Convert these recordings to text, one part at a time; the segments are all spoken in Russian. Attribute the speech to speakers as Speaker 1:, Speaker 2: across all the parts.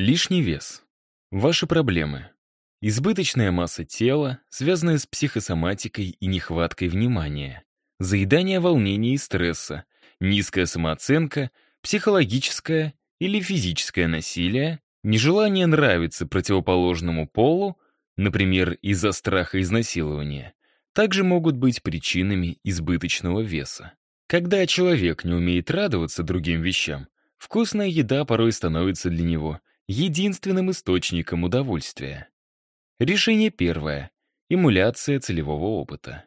Speaker 1: Лишний вес. Ваши проблемы. Избыточная масса тела, связанная с психосоматикой и нехваткой внимания. Заедание волнения и стресса, низкая самооценка, психологическое или физическое насилие, нежелание нравиться противоположному полу, например, из-за страха изнасилования, также могут быть причинами избыточного веса. Когда человек не умеет радоваться другим вещам, вкусная еда порой становится для него единственным источником удовольствия. Решение первое. Эмуляция целевого опыта.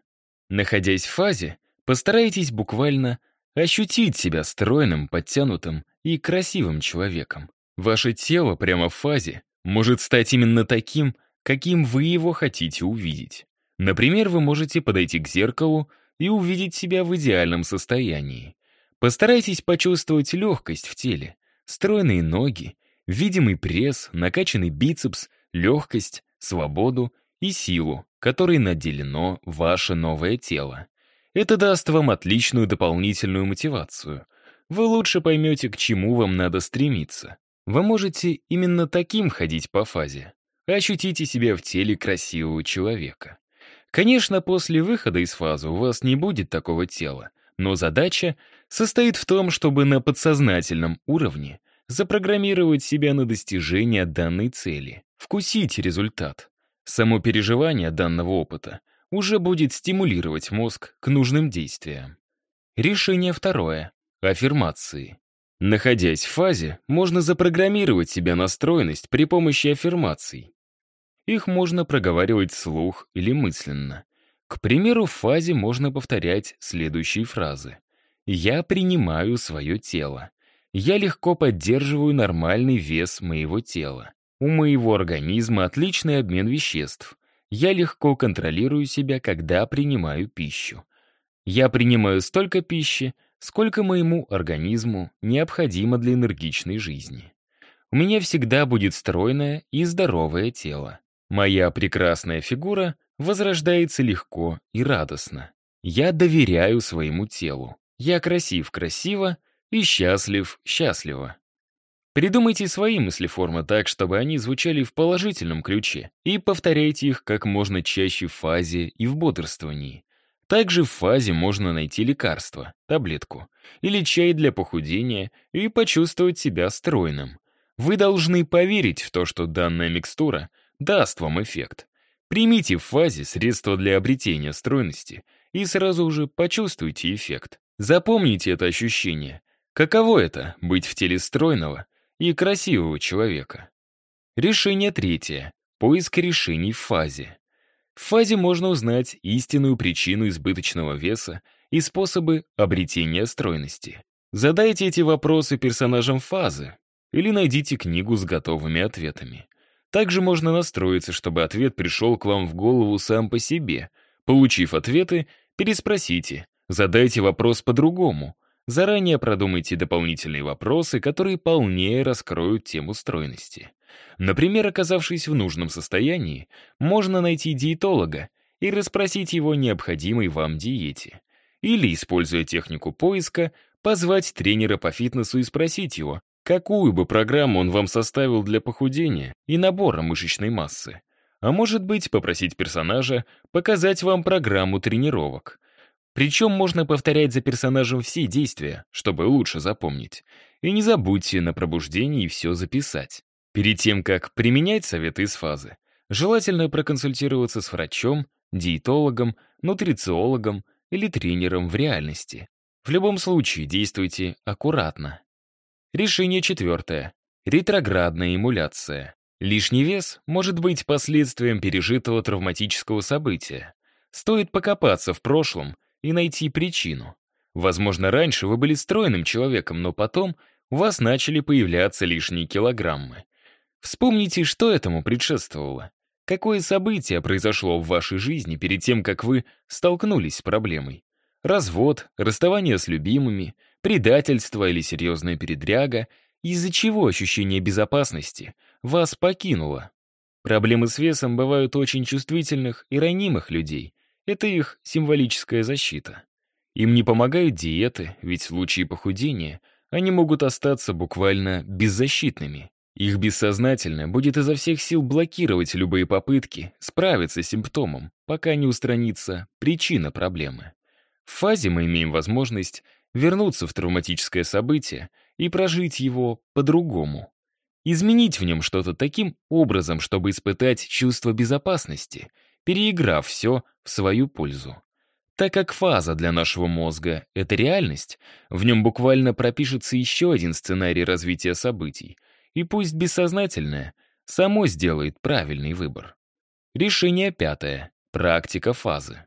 Speaker 1: Находясь в фазе, постарайтесь буквально ощутить себя стройным, подтянутым и красивым человеком. Ваше тело прямо в фазе может стать именно таким, каким вы его хотите увидеть. Например, вы можете подойти к зеркалу и увидеть себя в идеальном состоянии. Постарайтесь почувствовать легкость в теле, стройные ноги, видимый пресс, накачанный бицепс, легкость, свободу и силу, которой наделено ваше новое тело. Это даст вам отличную дополнительную мотивацию. Вы лучше поймете, к чему вам надо стремиться. Вы можете именно таким ходить по фазе. Ощутите себя в теле красивого человека. Конечно, после выхода из фазы у вас не будет такого тела, но задача состоит в том, чтобы на подсознательном уровне запрограммировать себя на достижение данной цели, вкусить результат. Само переживание данного опыта уже будет стимулировать мозг к нужным действиям. Решение второе. Аффирмации. Находясь в фазе, можно запрограммировать себя на стройность при помощи аффирмаций. Их можно проговаривать вслух или мысленно. К примеру, в фазе можно повторять следующие фразы. «Я принимаю свое тело. Я легко поддерживаю нормальный вес моего тела. У моего организма отличный обмен веществ. Я легко контролирую себя, когда принимаю пищу. Я принимаю столько пищи, сколько моему организму необходимо для энергичной жизни. У меня всегда будет стройное и здоровое тело. Моя прекрасная фигура возрождается легко и радостно. Я доверяю своему телу. Я красив-красиво и счастлив-счастливо. Придумайте свои мыслеформы так, чтобы они звучали в положительном ключе, и повторяйте их как можно чаще в фазе и в бодрствовании. Также в фазе можно найти лекарство, таблетку, или чай для похудения и почувствовать себя стройным. Вы должны поверить в то, что данная микстура даст вам эффект. Примите в фазе средства для обретения стройности и сразу же почувствуйте эффект. Запомните это ощущение. Каково это — быть в теле стройного и красивого человека. Решение третье. Поиск решений в фазе. В фазе можно узнать истинную причину избыточного веса и способы обретения стройности. Задайте эти вопросы персонажам фазы или найдите книгу с готовыми ответами. Также можно настроиться, чтобы ответ пришел к вам в голову сам по себе. Получив ответы, переспросите, задайте вопрос по-другому, Заранее продумайте дополнительные вопросы, которые полнее раскроют тему стройности. Например, оказавшись в нужном состоянии, можно найти диетолога и расспросить его о необходимой вам диете. Или, используя технику поиска, позвать тренера по фитнесу и спросить его, какую бы программу он вам составил для похудения и набора мышечной массы. А может быть, попросить персонажа показать вам программу тренировок. Причем можно повторять за персонажем все действия, чтобы лучше запомнить. И не забудьте на пробуждении все записать. Перед тем, как применять советы из фазы, желательно проконсультироваться с врачом, диетологом, нутрициологом или тренером в реальности. В любом случае действуйте аккуратно. Решение четвертое. Ретроградная эмуляция. Лишний вес может быть последствием пережитого травматического события. Стоит покопаться в прошлом и найти причину. Возможно, раньше вы были стройным человеком, но потом у вас начали появляться лишние килограммы. Вспомните, что этому предшествовало. Какое событие произошло в вашей жизни перед тем, как вы столкнулись с проблемой? Развод, расставание с любимыми, предательство или серьезная передряга, из-за чего ощущение безопасности вас покинуло. Проблемы с весом бывают очень чувствительных и ранимых людей, это их символическая защита. Им не помогают диеты, ведь в случае похудения они могут остаться буквально беззащитными. Их бессознательное будет изо всех сил блокировать любые попытки справиться с симптомом, пока не устранится причина проблемы. В фазе мы имеем возможность вернуться в травматическое событие и прожить его по-другому. Изменить в нем что-то таким образом, чтобы испытать чувство безопасности, переиграв все в свою пользу. Так как фаза для нашего мозга — это реальность, в нем буквально пропишется еще один сценарий развития событий, и пусть бессознательное, само сделает правильный выбор. Решение пятое. Практика фазы.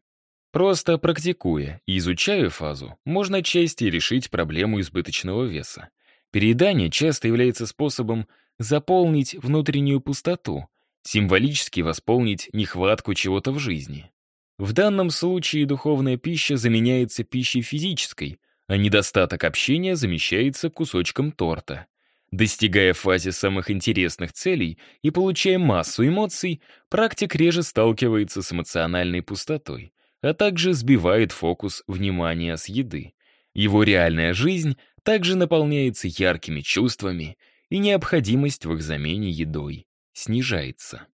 Speaker 1: Просто практикуя и изучая фазу, можно отчасти решить проблему избыточного веса. Переедание часто является способом заполнить внутреннюю пустоту, символически восполнить нехватку чего-то в жизни. В данном случае духовная пища заменяется пищей физической, а недостаток общения замещается кусочком торта. Достигая фазе самых интересных целей и получая массу эмоций, практик реже сталкивается с эмоциональной пустотой, а также сбивает фокус внимания с еды. Его реальная жизнь также наполняется яркими чувствами, и необходимость в их замене едой снижается.